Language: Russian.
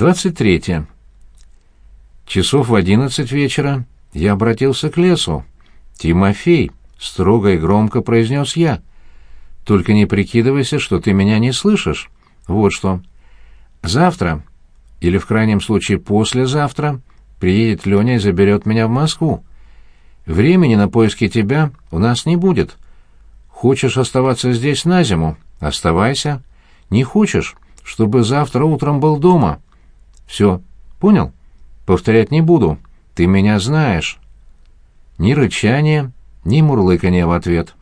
23. Часов в одиннадцать вечера я обратился к лесу. «Тимофей», — строго и громко произнес я, — «только не прикидывайся, что ты меня не слышишь. Вот что. Завтра, или в крайнем случае послезавтра, приедет Леня и заберет меня в Москву. Времени на поиски тебя у нас не будет. Хочешь оставаться здесь на зиму? Оставайся. Не хочешь, чтобы завтра утром был дома? Все, понял? Повторять не буду. Ты меня знаешь». Ни рычания, ни мурлыканья в ответ —